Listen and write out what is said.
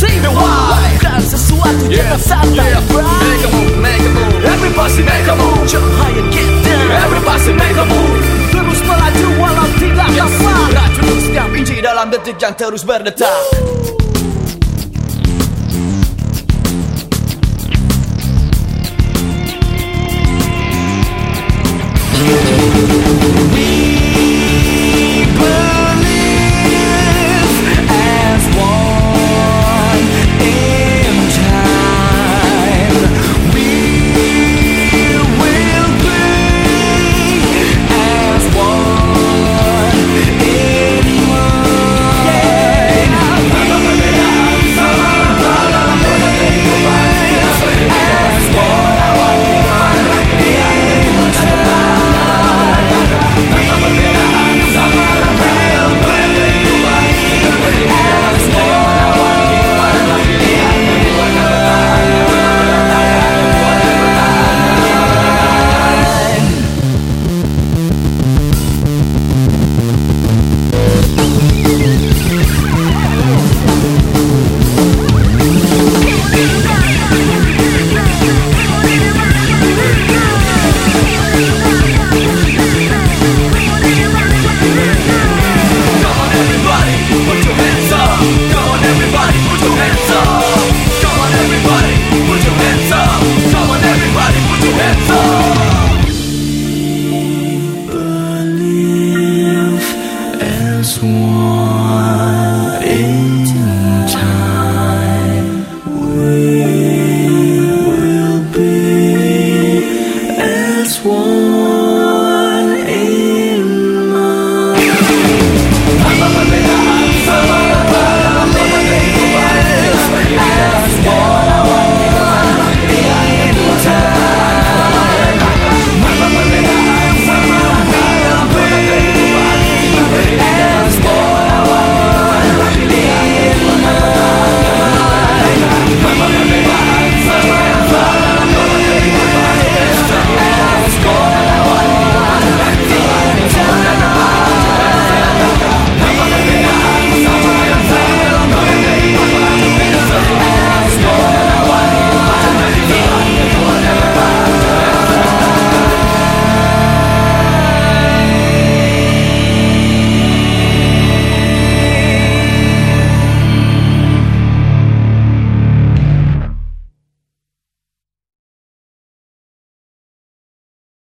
Tidak lakukan sesuatu yeah. jangan santai yeah. Make a move, make a move. Everybody make a move. Jump high and get down. Everybody make a move. Terus melaju walau tidak yes. dapat. Racun setiap inci dalam detik yang terus berdetak.